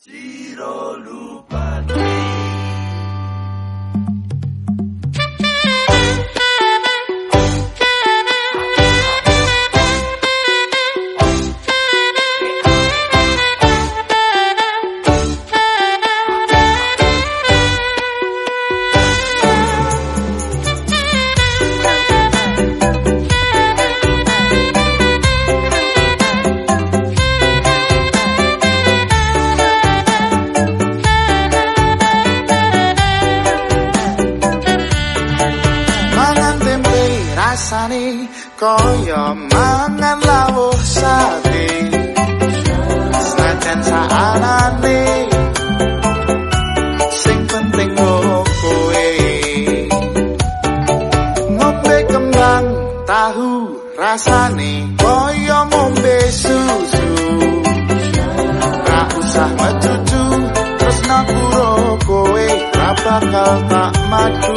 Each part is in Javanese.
Ciro Lupati. Rasane kaya mangan lawuh sate senajan saanane sing penting kowe. Ngombe kembang tahu rasane kaya ngombe susu. Ra usah mecucu tresna kowe ra bakal tak maju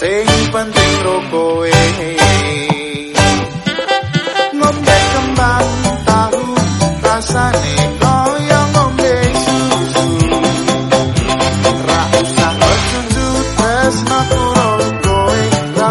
sing penting ro kowe ngombe kembang tahu rasane kaya ngombe susu. Ra usah bercucu tresno turun kowe ra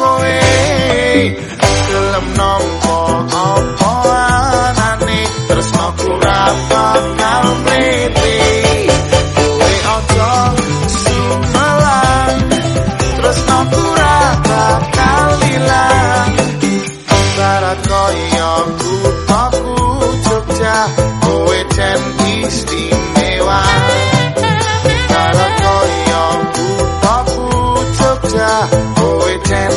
koyo kutaku Jogja kowe ten istimewa Karo koyo ten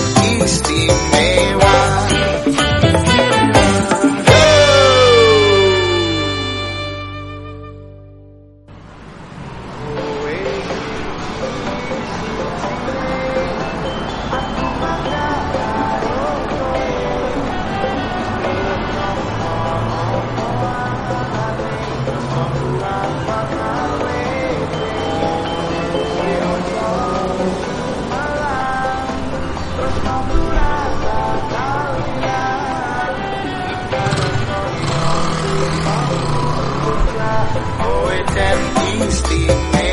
things, still.